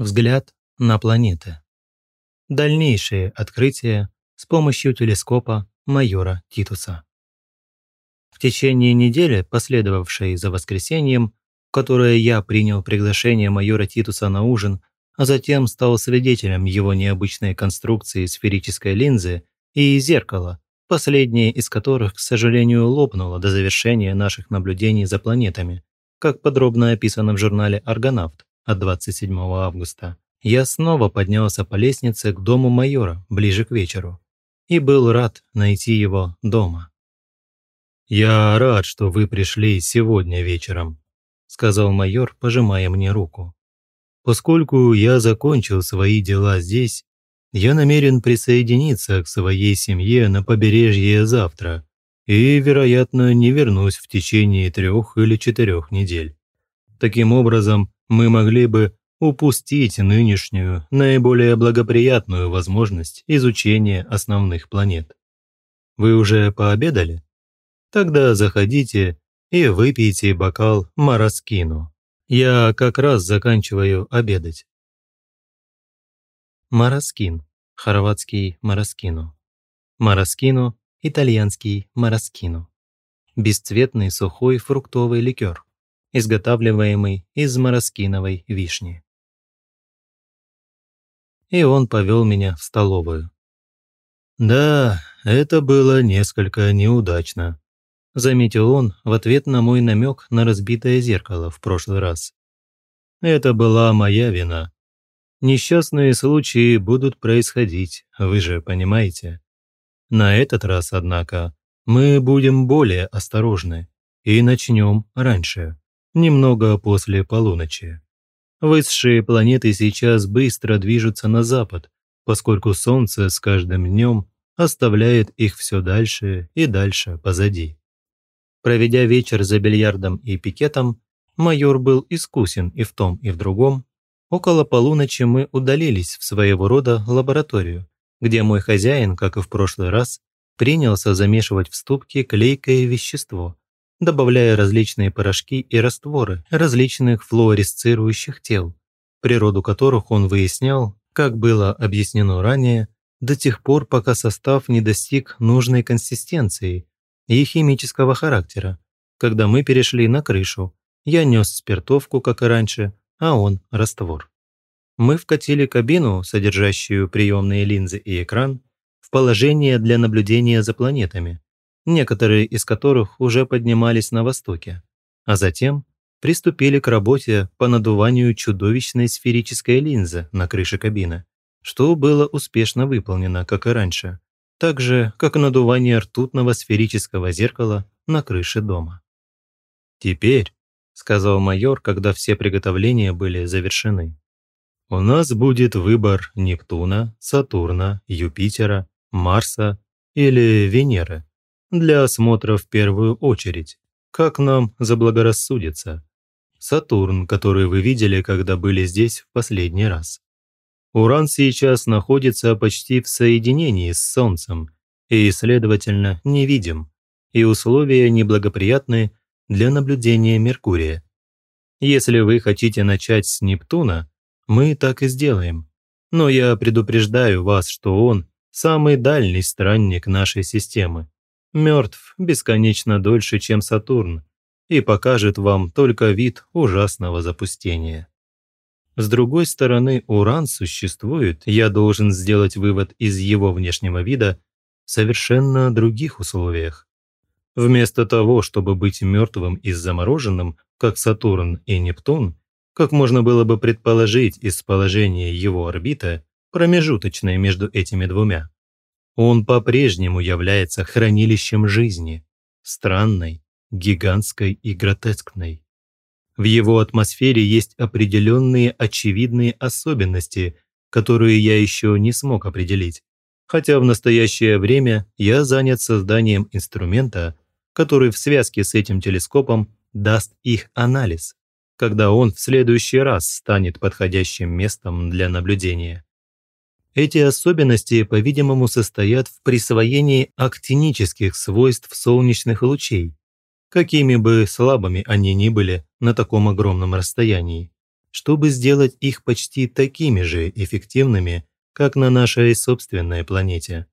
Взгляд на планеты. Дальнейшие открытия с помощью телескопа майора Титуса. В течение недели, последовавшей за воскресеньем, в которое я принял приглашение майора Титуса на ужин, а затем стал свидетелем его необычной конструкции сферической линзы и зеркала, последнее из которых, к сожалению, лопнуло до завершения наших наблюдений за планетами, как подробно описано в журнале «Аргонавт», от 27 августа, я снова поднялся по лестнице к дому майора ближе к вечеру и был рад найти его дома. «Я рад, что вы пришли сегодня вечером», – сказал майор, пожимая мне руку. «Поскольку я закончил свои дела здесь, я намерен присоединиться к своей семье на побережье завтра и, вероятно, не вернусь в течение трех или четырех недель. Таким образом, мы могли бы упустить нынешнюю, наиболее благоприятную возможность изучения основных планет. Вы уже пообедали? Тогда заходите и выпейте бокал мараскину. Я как раз заканчиваю обедать. Мараскин, хорватский мараскину. Мараскину, итальянский мараскину. Бесцветный сухой фруктовый ликер изготавливаемый из мороскиновой вишни. И он повел меня в столовую. «Да, это было несколько неудачно», – заметил он в ответ на мой намек на разбитое зеркало в прошлый раз. «Это была моя вина. Несчастные случаи будут происходить, вы же понимаете. На этот раз, однако, мы будем более осторожны и начнем раньше немного после полуночи. Высшие планеты сейчас быстро движутся на запад, поскольку Солнце с каждым днем оставляет их все дальше и дальше позади. Проведя вечер за бильярдом и пикетом, майор был искусен и в том, и в другом. Около полуночи мы удалились в своего рода лабораторию, где мой хозяин, как и в прошлый раз, принялся замешивать в ступке клейкое вещество, добавляя различные порошки и растворы различных флуоресцирующих тел, природу которых он выяснял, как было объяснено ранее, до тех пор, пока состав не достиг нужной консистенции и химического характера. Когда мы перешли на крышу, я нес спиртовку, как и раньше, а он – раствор. Мы вкатили кабину, содержащую приемные линзы и экран, в положение для наблюдения за планетами, некоторые из которых уже поднимались на востоке, а затем приступили к работе по надуванию чудовищной сферической линзы на крыше кабины, что было успешно выполнено, как и раньше, так же, как надувание ртутного сферического зеркала на крыше дома. «Теперь», – сказал майор, когда все приготовления были завершены, «у нас будет выбор Нептуна, Сатурна, Юпитера, Марса или Венеры для осмотра в первую очередь, как нам заблагорассудится. Сатурн, который вы видели, когда были здесь в последний раз. Уран сейчас находится почти в соединении с Солнцем и, следовательно, невидим, и условия неблагоприятны для наблюдения Меркурия. Если вы хотите начать с Нептуна, мы так и сделаем. Но я предупреждаю вас, что он – самый дальний странник нашей системы мертв бесконечно дольше, чем Сатурн, и покажет вам только вид ужасного запустения. С другой стороны, Уран существует, я должен сделать вывод из его внешнего вида, в совершенно других условиях. Вместо того, чтобы быть мертвым и замороженным, как Сатурн и Нептун, как можно было бы предположить из положения его орбиты, промежуточной между этими двумя, он по-прежнему является хранилищем жизни, странной, гигантской и гротескной. В его атмосфере есть определенные очевидные особенности, которые я еще не смог определить, хотя в настоящее время я занят созданием инструмента, который в связке с этим телескопом даст их анализ, когда он в следующий раз станет подходящим местом для наблюдения. Эти особенности, по-видимому, состоят в присвоении актинических свойств солнечных лучей, какими бы слабыми они ни были на таком огромном расстоянии. чтобы сделать их почти такими же эффективными, как на нашей собственной планете.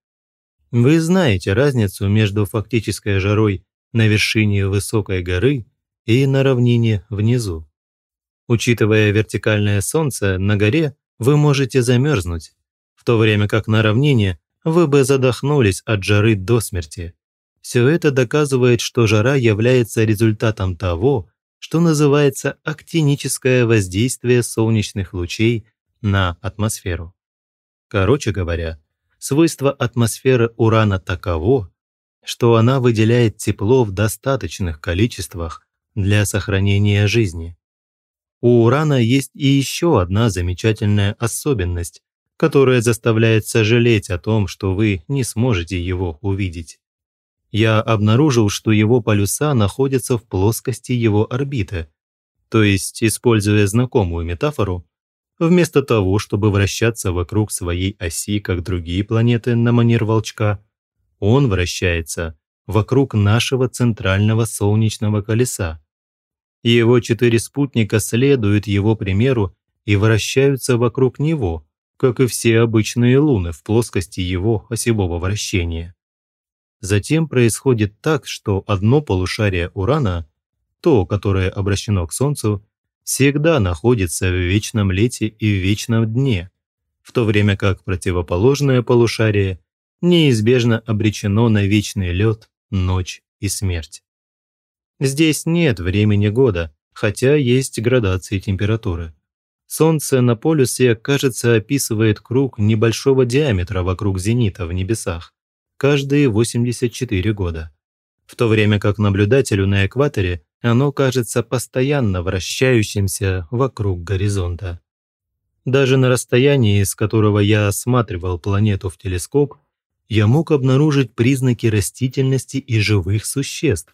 Вы знаете разницу между фактической жарой на вершине высокой горы и на равнине внизу. Учитывая вертикальное солнце на горе, вы можете замерзнуть, то время как на равнине вы бы задохнулись от жары до смерти. Все это доказывает, что жара является результатом того, что называется актиническое воздействие солнечных лучей на атмосферу. Короче говоря, свойство атмосферы урана таково, что она выделяет тепло в достаточных количествах для сохранения жизни. У урана есть и еще одна замечательная особенность, которая заставляет сожалеть о том, что вы не сможете его увидеть. Я обнаружил, что его полюса находятся в плоскости его орбиты, то есть, используя знакомую метафору, вместо того, чтобы вращаться вокруг своей оси, как другие планеты на манер волчка, он вращается вокруг нашего центрального солнечного колеса. Его четыре спутника следуют его примеру и вращаются вокруг него, как и все обычные луны в плоскости его осевого вращения. Затем происходит так, что одно полушарие Урана, то, которое обращено к Солнцу, всегда находится в вечном лете и в вечном дне, в то время как противоположное полушарие неизбежно обречено на вечный лед, ночь и смерть. Здесь нет времени года, хотя есть градации температуры. Солнце на полюсе, кажется, описывает круг небольшого диаметра вокруг зенита в небесах, каждые 84 года. В то время как наблюдателю на экваторе оно кажется постоянно вращающимся вокруг горизонта. Даже на расстоянии, с которого я осматривал планету в телескоп, я мог обнаружить признаки растительности и живых существ,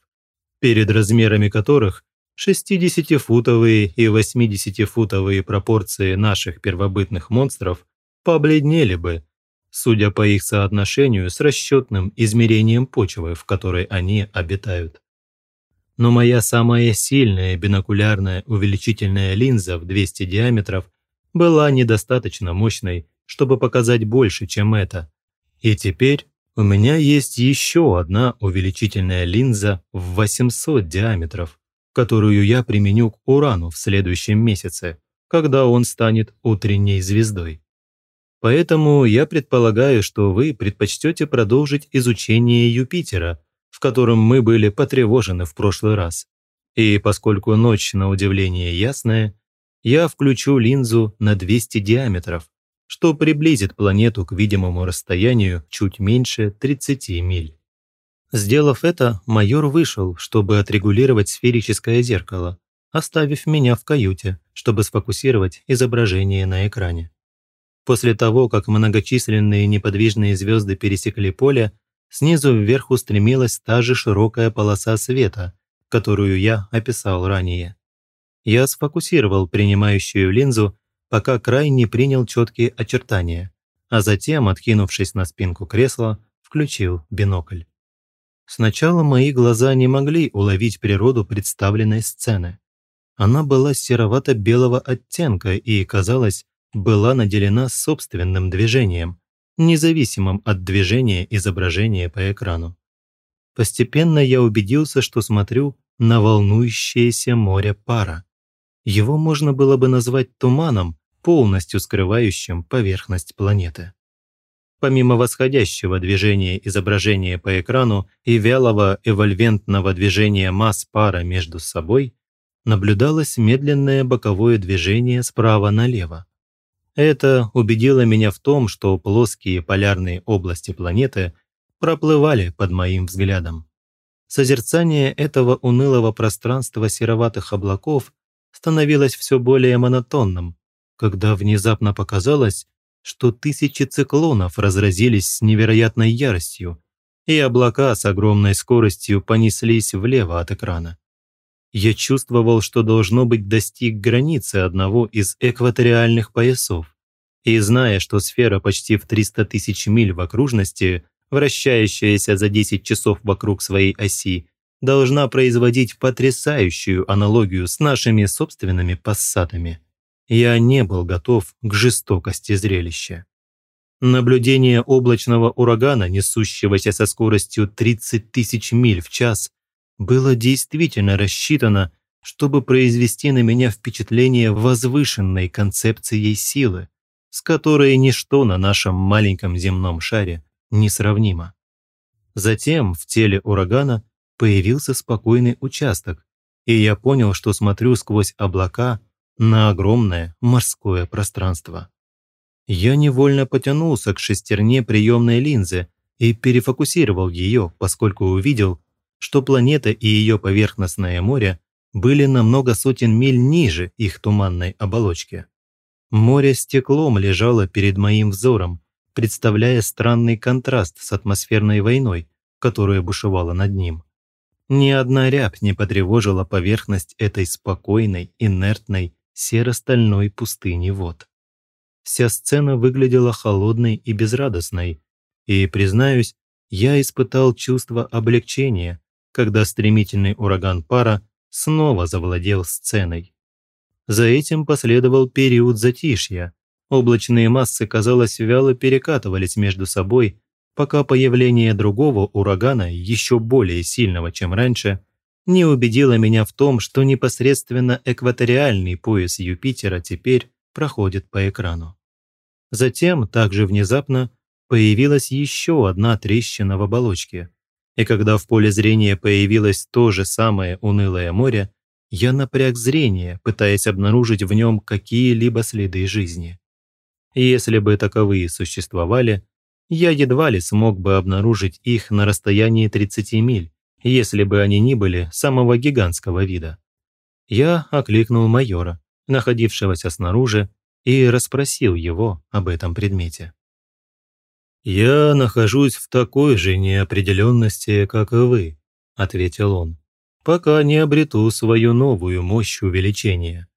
перед размерами которых 60-футовые и 80-футовые пропорции наших первобытных монстров побледнели бы, судя по их соотношению с расчетным измерением почвы, в которой они обитают но моя самая сильная бинокулярная увеличительная линза в 200 диаметров была недостаточно мощной, чтобы показать больше, чем это. И теперь у меня есть еще одна увеличительная линза в 800 диаметров, которую я применю к Урану в следующем месяце, когда он станет утренней звездой. Поэтому я предполагаю, что вы предпочтете продолжить изучение Юпитера – в котором мы были потревожены в прошлый раз. И поскольку ночь, на удивление, ясная, я включу линзу на 200 диаметров, что приблизит планету к видимому расстоянию чуть меньше 30 миль. Сделав это, майор вышел, чтобы отрегулировать сферическое зеркало, оставив меня в каюте, чтобы сфокусировать изображение на экране. После того, как многочисленные неподвижные звезды пересекли поле, снизу вверх устремилась та же широкая полоса света, которую я описал ранее. Я сфокусировал принимающую линзу, пока край не принял четкие очертания, а затем, откинувшись на спинку кресла, включил бинокль. Сначала мои глаза не могли уловить природу представленной сцены. Она была серовато-белого оттенка и, казалось, была наделена собственным движением, независимым от движения изображения по экрану. Постепенно я убедился, что смотрю на волнующееся море пара. Его можно было бы назвать туманом, полностью скрывающим поверхность планеты. Помимо восходящего движения изображения по экрану и вялого эвольвентного движения масс пара между собой, наблюдалось медленное боковое движение справа налево. Это убедило меня в том, что плоские полярные области планеты проплывали под моим взглядом. Созерцание этого унылого пространства сероватых облаков становилось все более монотонным, когда внезапно показалось, что тысячи циклонов разразились с невероятной яростью, и облака с огромной скоростью понеслись влево от экрана. Я чувствовал, что должно быть достиг границы одного из экваториальных поясов. И зная, что сфера почти в 300 тысяч миль в окружности, вращающаяся за 10 часов вокруг своей оси, должна производить потрясающую аналогию с нашими собственными пассатами. Я не был готов к жестокости зрелища. Наблюдение облачного урагана, несущегося со скоростью 30 тысяч миль в час, было действительно рассчитано, чтобы произвести на меня впечатление возвышенной концепцией силы, с которой ничто на нашем маленьком земном шаре несравнимо. Затем в теле урагана появился спокойный участок, и я понял, что смотрю сквозь облака на огромное морское пространство. Я невольно потянулся к шестерне приемной линзы и перефокусировал ее, поскольку увидел, что планета и ее поверхностное море были на много сотен миль ниже их туманной оболочки. Море стеклом лежало перед моим взором, представляя странный контраст с атмосферной войной, которая бушевала над ним. Ни одна рябь не потревожила поверхность этой спокойной, инертной, серо-стальной пустыни вод. Вся сцена выглядела холодной и безрадостной, и, признаюсь, я испытал чувство облегчения, когда стремительный ураган пара снова завладел сценой. За этим последовал период затишья. Облачные массы, казалось, вяло перекатывались между собой, пока появление другого урагана, еще более сильного, чем раньше, не убедило меня в том, что непосредственно экваториальный пояс Юпитера теперь проходит по экрану. Затем, также внезапно, появилась еще одна трещина в оболочке. И когда в поле зрения появилось то же самое унылое море, я напряг зрение, пытаясь обнаружить в нем какие-либо следы жизни. Если бы таковые существовали, я едва ли смог бы обнаружить их на расстоянии 30 миль, если бы они ни были самого гигантского вида. Я окликнул майора, находившегося снаружи, и расспросил его об этом предмете. «Я нахожусь в такой же неопределенности, как и вы», – ответил он, «пока не обрету свою новую мощь увеличения.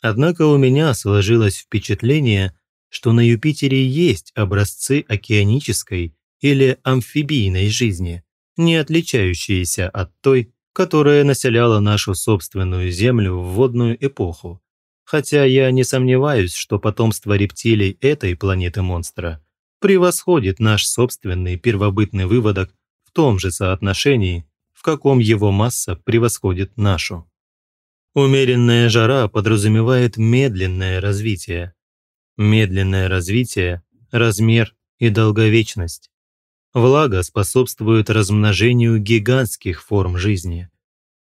Однако у меня сложилось впечатление, что на Юпитере есть образцы океанической или амфибийной жизни, не отличающиеся от той, которая населяла нашу собственную Землю в водную эпоху. Хотя я не сомневаюсь, что потомство рептилий этой планеты-монстра превосходит наш собственный первобытный выводок в том же соотношении, в каком его масса превосходит нашу. Умеренная жара подразумевает медленное развитие, медленное развитие, размер и долговечность. Влага способствует размножению гигантских форм жизни.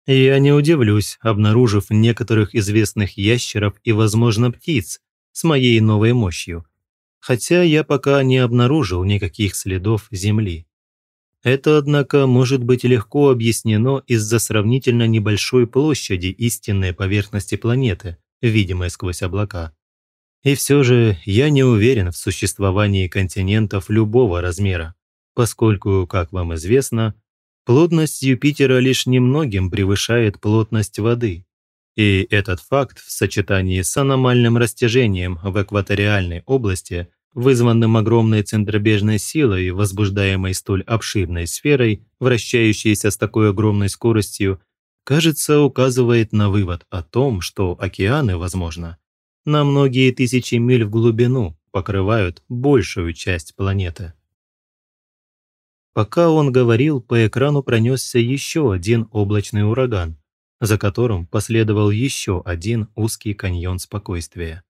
Я не удивлюсь, обнаружив некоторых известных ящеров и, возможно, птиц с моей новой мощью, хотя я пока не обнаружил никаких следов Земли. Это, однако, может быть легко объяснено из-за сравнительно небольшой площади истинной поверхности планеты, видимой сквозь облака. И все же я не уверен в существовании континентов любого размера, поскольку, как вам известно, плотность Юпитера лишь немногим превышает плотность воды. И этот факт в сочетании с аномальным растяжением в экваториальной области, вызванным огромной центробежной силой, возбуждаемой столь обширной сферой, вращающейся с такой огромной скоростью, кажется, указывает на вывод о том, что океаны, возможно, на многие тысячи миль в глубину покрывают большую часть планеты. Пока он говорил, по экрану пронесся еще один облачный ураган, за которым последовал еще один узкий каньон спокойствия.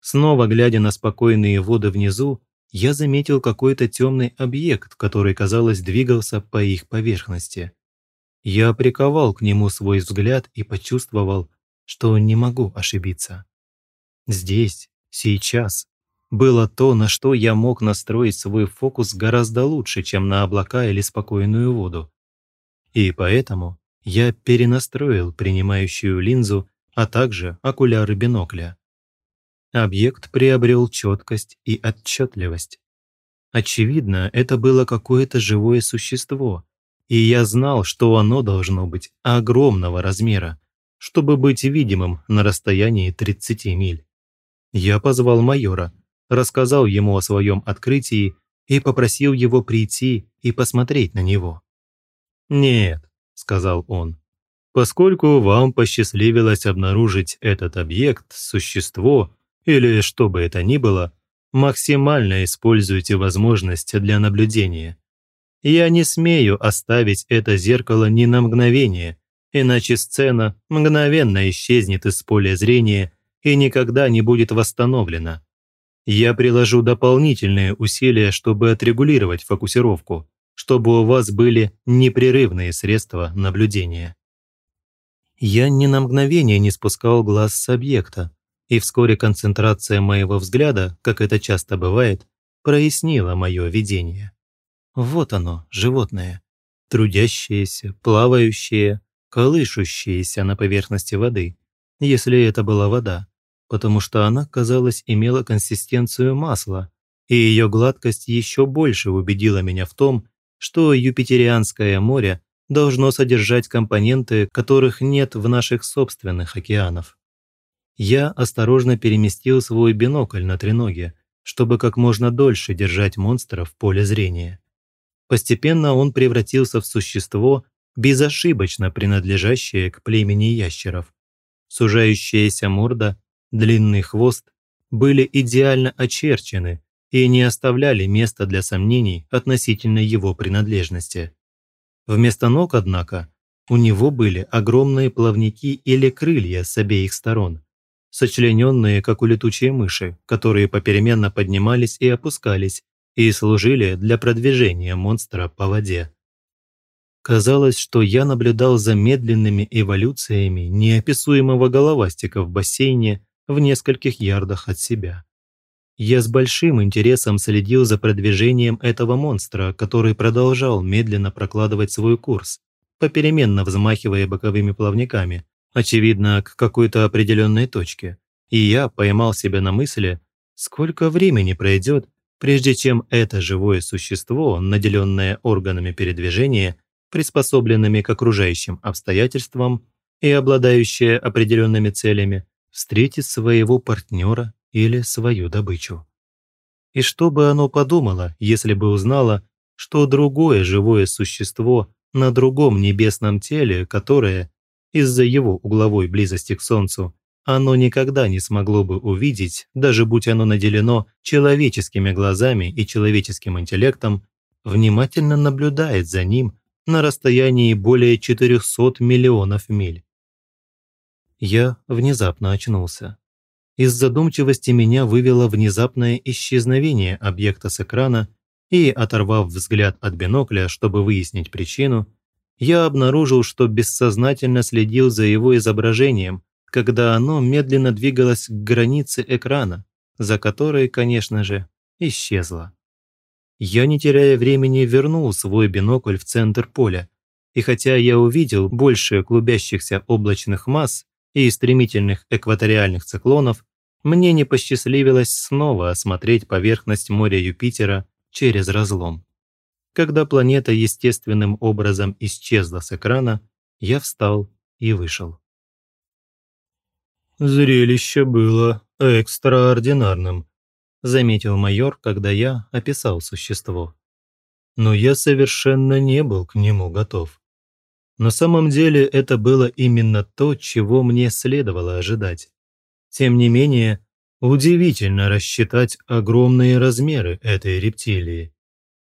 Снова глядя на спокойные воды внизу, я заметил какой-то темный объект, который, казалось, двигался по их поверхности. Я приковал к нему свой взгляд и почувствовал, что не могу ошибиться. Здесь, сейчас, было то, на что я мог настроить свой фокус гораздо лучше, чем на облака или спокойную воду. И поэтому я перенастроил принимающую линзу, а также окуляры бинокля. Объект приобрел четкость и отчетливость. Очевидно, это было какое-то живое существо, и я знал, что оно должно быть огромного размера, чтобы быть видимым на расстоянии 30 миль. Я позвал майора, рассказал ему о своем открытии и попросил его прийти и посмотреть на него. «Нет», – сказал он, – Поскольку вам посчастливилось обнаружить этот объект, существо или что бы это ни было, максимально используйте возможность для наблюдения. Я не смею оставить это зеркало ни на мгновение, иначе сцена мгновенно исчезнет из поля зрения и никогда не будет восстановлена. Я приложу дополнительные усилия, чтобы отрегулировать фокусировку, чтобы у вас были непрерывные средства наблюдения. Я ни на мгновение не спускал глаз с объекта, и вскоре концентрация моего взгляда, как это часто бывает, прояснила мое видение. Вот оно, животное, трудящееся, плавающее, колышущееся на поверхности воды, если это была вода, потому что она, казалось, имела консистенцию масла, и ее гладкость еще больше убедила меня в том, что Юпитерианское море должно содержать компоненты, которых нет в наших собственных океанах. Я осторожно переместил свой бинокль на треноге, чтобы как можно дольше держать монстра в поле зрения. Постепенно он превратился в существо, безошибочно принадлежащее к племени ящеров. Сужающаяся морда, длинный хвост были идеально очерчены и не оставляли места для сомнений относительно его принадлежности. Вместо ног, однако, у него были огромные плавники или крылья с обеих сторон, сочлененные, как у летучей мыши, которые попеременно поднимались и опускались и служили для продвижения монстра по воде. Казалось, что я наблюдал за медленными эволюциями неописуемого головастика в бассейне в нескольких ярдах от себя. Я с большим интересом следил за продвижением этого монстра, который продолжал медленно прокладывать свой курс, попеременно взмахивая боковыми плавниками, очевидно, к какой-то определенной точке. И я поймал себя на мысли, сколько времени пройдет, прежде чем это живое существо, наделенное органами передвижения, приспособленными к окружающим обстоятельствам и обладающее определенными целями, встретит своего партнера или свою добычу. И что бы оно подумало, если бы узнало, что другое живое существо на другом небесном теле, которое, из-за его угловой близости к Солнцу, оно никогда не смогло бы увидеть, даже будь оно наделено человеческими глазами и человеческим интеллектом, внимательно наблюдает за ним на расстоянии более 400 миллионов миль. Я внезапно очнулся. Из задумчивости меня вывело внезапное исчезновение объекта с экрана, и, оторвав взгляд от бинокля, чтобы выяснить причину, я обнаружил, что бессознательно следил за его изображением, когда оно медленно двигалось к границе экрана, за которой, конечно же, исчезло. Я, не теряя времени, вернул свой бинокль в центр поля, и хотя я увидел больше клубящихся облачных масс, и стремительных экваториальных циклонов, мне не посчастливилось снова осмотреть поверхность моря Юпитера через разлом. Когда планета естественным образом исчезла с экрана, я встал и вышел. «Зрелище было экстраординарным», – заметил майор, когда я описал существо. «Но я совершенно не был к нему готов. На самом деле это было именно то, чего мне следовало ожидать. Тем не менее, удивительно рассчитать огромные размеры этой рептилии.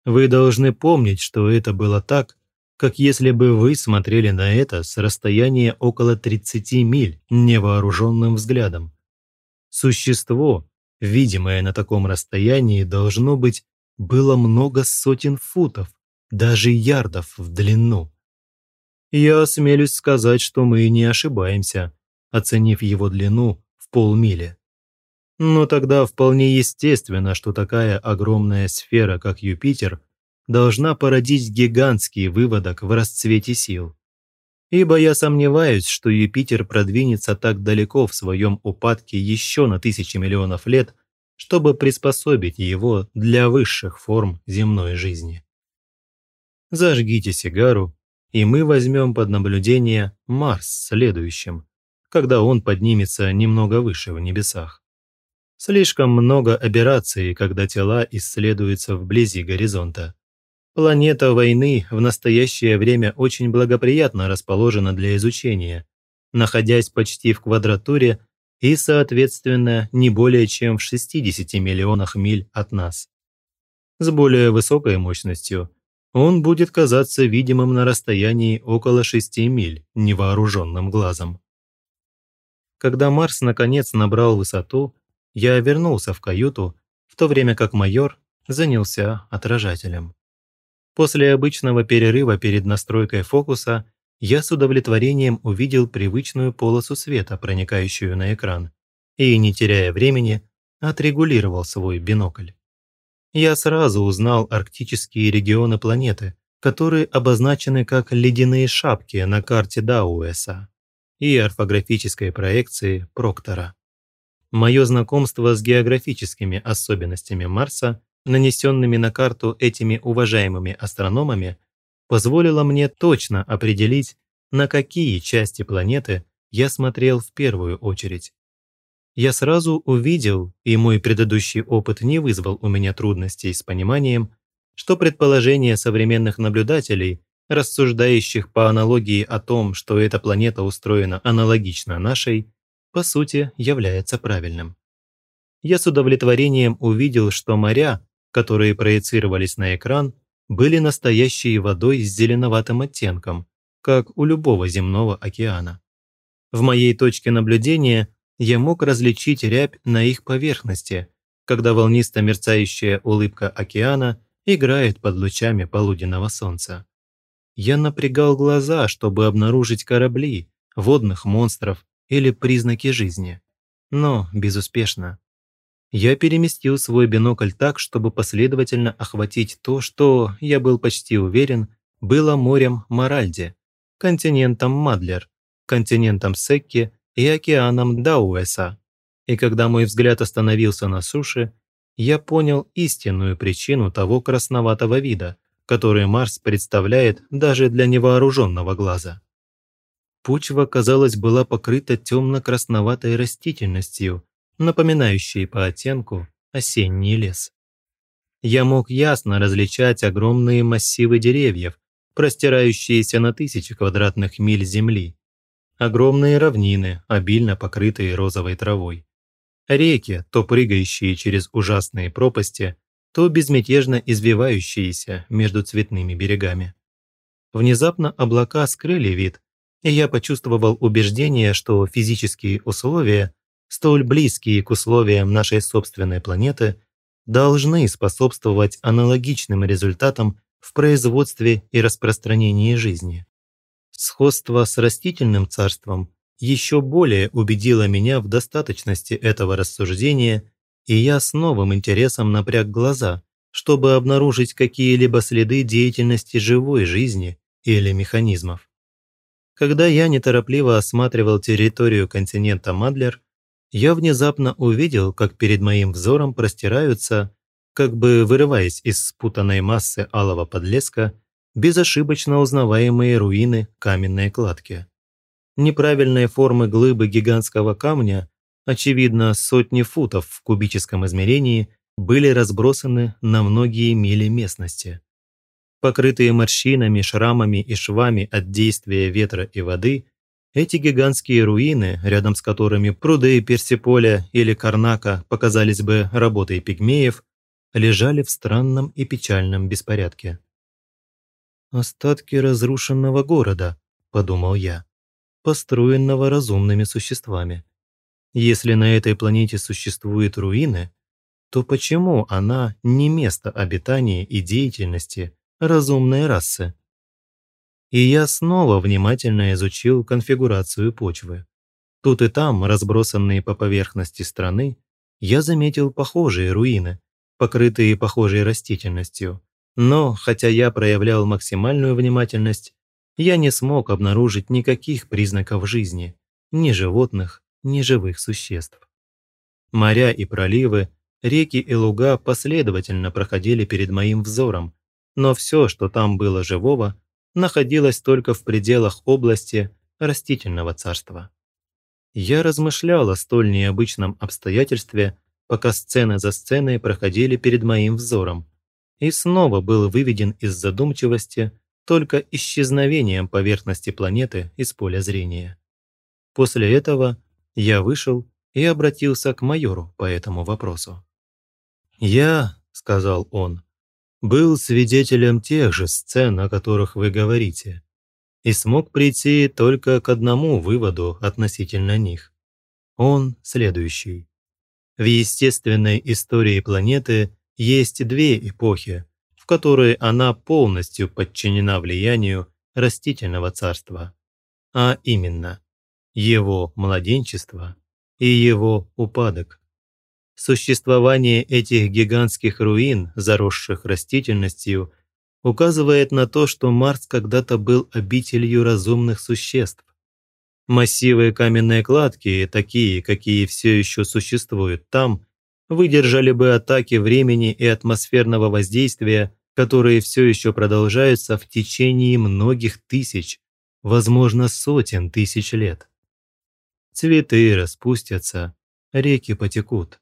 Вы должны помнить, что это было так, как если бы вы смотрели на это с расстояния около 30 миль невооруженным взглядом. Существо, видимое на таком расстоянии, должно быть, было много сотен футов, даже ярдов в длину. Я осмелюсь сказать, что мы не ошибаемся, оценив его длину в полмили. Но тогда вполне естественно, что такая огромная сфера, как Юпитер, должна породить гигантский выводок в расцвете сил. Ибо я сомневаюсь, что Юпитер продвинется так далеко в своем упадке еще на тысячи миллионов лет, чтобы приспособить его для высших форм земной жизни. Зажгите сигару и мы возьмем под наблюдение Марс следующим, когда он поднимется немного выше в небесах. Слишком много операций, когда тела исследуются вблизи горизонта. Планета войны в настоящее время очень благоприятно расположена для изучения, находясь почти в квадратуре и, соответственно, не более чем в 60 миллионах миль от нас. С более высокой мощностью он будет казаться видимым на расстоянии около 6 миль невооруженным глазом. Когда Марс наконец набрал высоту, я вернулся в каюту, в то время как майор занялся отражателем. После обычного перерыва перед настройкой фокуса я с удовлетворением увидел привычную полосу света, проникающую на экран, и, не теряя времени, отрегулировал свой бинокль. Я сразу узнал арктические регионы планеты, которые обозначены как ледяные шапки на карте Дауэса и орфографической проекции Проктора. Мое знакомство с географическими особенностями Марса нанесенными на карту этими уважаемыми астрономами, позволило мне точно определить, на какие части планеты я смотрел в первую очередь. Я сразу увидел, и мой предыдущий опыт не вызвал у меня трудностей с пониманием, что предположение современных наблюдателей, рассуждающих по аналогии о том, что эта планета устроена аналогично нашей, по сути является правильным. Я с удовлетворением увидел, что моря, которые проецировались на экран, были настоящей водой с зеленоватым оттенком, как у любого земного океана. В моей точке наблюдения я мог различить рябь на их поверхности, когда волнисто-мерцающая улыбка океана играет под лучами полуденного солнца. Я напрягал глаза, чтобы обнаружить корабли, водных монстров или признаки жизни. Но безуспешно я переместил свой бинокль так, чтобы последовательно охватить то, что, я был почти уверен, было морем Моральди, континентом Мадлер, континентом Секки и океаном Дауэса. И когда мой взгляд остановился на суше, я понял истинную причину того красноватого вида, который Марс представляет даже для невооруженного глаза. Почва, казалось, была покрыта темно-красноватой растительностью, напоминающий по оттенку осенний лес. Я мог ясно различать огромные массивы деревьев, простирающиеся на тысячи квадратных миль земли, огромные равнины, обильно покрытые розовой травой, реки, то прыгающие через ужасные пропасти, то безмятежно извивающиеся между цветными берегами. Внезапно облака скрыли вид, и я почувствовал убеждение, что физические условия столь близкие к условиям нашей собственной планеты, должны способствовать аналогичным результатам в производстве и распространении жизни. Сходство с растительным царством еще более убедило меня в достаточности этого рассуждения, и я с новым интересом напряг глаза, чтобы обнаружить какие-либо следы деятельности живой жизни или механизмов. Когда я неторопливо осматривал территорию континента Мадлер, я внезапно увидел, как перед моим взором простираются, как бы вырываясь из спутанной массы алого подлеска, безошибочно узнаваемые руины каменной кладки. Неправильные формы глыбы гигантского камня, очевидно, сотни футов в кубическом измерении, были разбросаны на многие мили местности. Покрытые морщинами, шрамами и швами от действия ветра и воды, эти гигантские руины, рядом с которыми пруды Персиполя или Карнака показались бы работой пигмеев, лежали в странном и печальном беспорядке. «Остатки разрушенного города», – подумал я, – «построенного разумными существами. Если на этой планете существуют руины, то почему она не место обитания и деятельности разумной расы?» и я снова внимательно изучил конфигурацию почвы. Тут и там, разбросанные по поверхности страны, я заметил похожие руины, покрытые похожей растительностью. Но, хотя я проявлял максимальную внимательность, я не смог обнаружить никаких признаков жизни, ни животных, ни живых существ. Моря и проливы, реки и луга последовательно проходили перед моим взором, но все, что там было живого, находилась только в пределах области растительного царства. Я размышлял о столь необычном обстоятельстве, пока сцены за сценой проходили перед моим взором, и снова был выведен из задумчивости только исчезновением поверхности планеты из поля зрения. После этого я вышел и обратился к майору по этому вопросу. «Я», — сказал он, — «был свидетелем тех же сцен, о которых вы говорите, и смог прийти только к одному выводу относительно них. Он следующий. В естественной истории планеты есть две эпохи, в которые она полностью подчинена влиянию растительного царства, а именно его младенчество и его упадок. Существование этих гигантских руин, заросших растительностью, указывает на то, что Марс когда-то был обителью разумных существ. Массивы каменной кладки, такие, какие все еще существуют там, выдержали бы атаки времени и атмосферного воздействия, которые все еще продолжаются в течение многих тысяч, возможно, сотен тысяч лет. Цветы распустятся, реки потекут.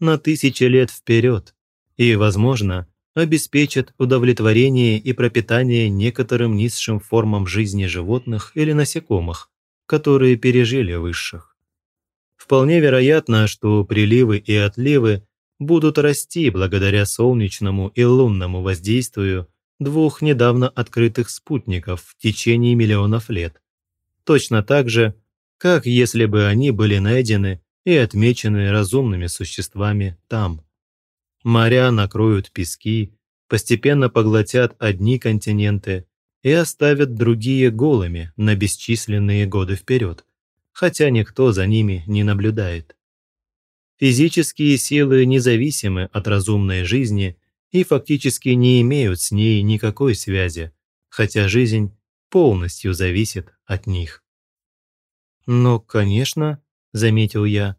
На тысячи лет вперед. И, возможно, обеспечат удовлетворение и пропитание некоторым низшим формам жизни животных или насекомых, которые пережили высших. Вполне вероятно, что приливы и отливы будут расти благодаря солнечному и лунному воздействию двух недавно открытых спутников в течение миллионов лет. Точно так же, как если бы они были найдены и отмечены разумными существами там. Моря накроют пески, постепенно поглотят одни континенты и оставят другие голыми на бесчисленные годы вперед, хотя никто за ними не наблюдает. Физические силы независимы от разумной жизни и фактически не имеют с ней никакой связи, хотя жизнь полностью зависит от них. «Но, конечно», – заметил я,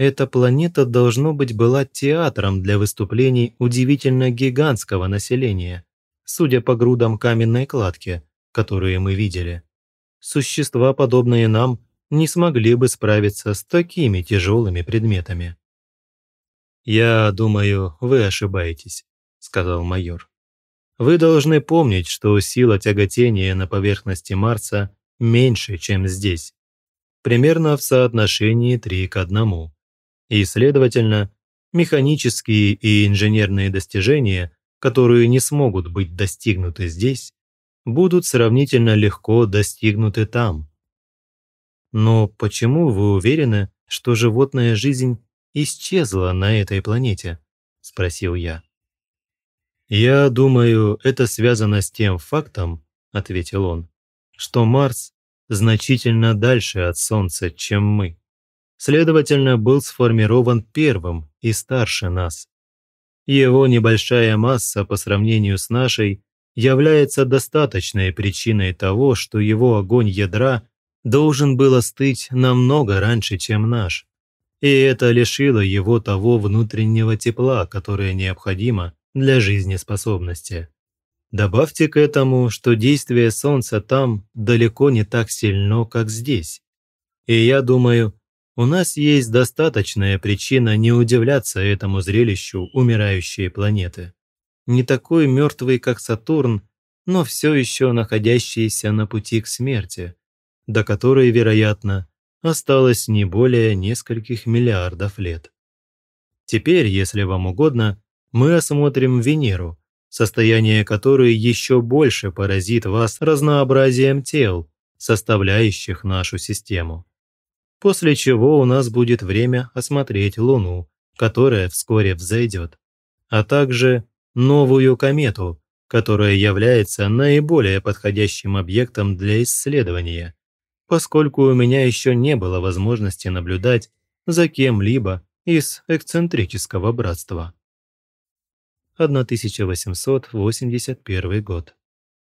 эта планета, должно быть, была театром для выступлений удивительно гигантского населения, судя по грудам каменной кладки, которые мы видели. Существа, подобные нам, не смогли бы справиться с такими тяжелыми предметами. «Я думаю, вы ошибаетесь», – сказал майор. «Вы должны помнить, что сила тяготения на поверхности Марса меньше, чем здесь. Примерно в соотношении 3 к 1 и, следовательно, механические и инженерные достижения, которые не смогут быть достигнуты здесь, будут сравнительно легко достигнуты там. Но почему вы уверены, что животная жизнь исчезла на этой планете? спросил я. Я думаю, это связано с тем фактом, ответил он, что Марс значительно дальше от Солнца, чем мы следовательно, был сформирован первым и старше нас. Его небольшая масса по сравнению с нашей является достаточной причиной того, что его огонь ядра должен был остыть намного раньше, чем наш. И это лишило его того внутреннего тепла, которое необходимо для жизнеспособности. Добавьте к этому, что действие Солнца там далеко не так сильно, как здесь. И я думаю, у нас есть достаточная причина не удивляться этому зрелищу умирающей планеты. Не такой мертвый, как Сатурн, но все еще находящийся на пути к смерти, до которой, вероятно, осталось не более нескольких миллиардов лет. Теперь, если вам угодно, мы осмотрим Венеру, состояние которой еще больше поразит вас разнообразием тел, составляющих нашу систему после чего у нас будет время осмотреть Луну, которая вскоре взойдет, а также новую комету, которая является наиболее подходящим объектом для исследования, поскольку у меня еще не было возможности наблюдать за кем-либо из эксцентрического братства. 1881 год.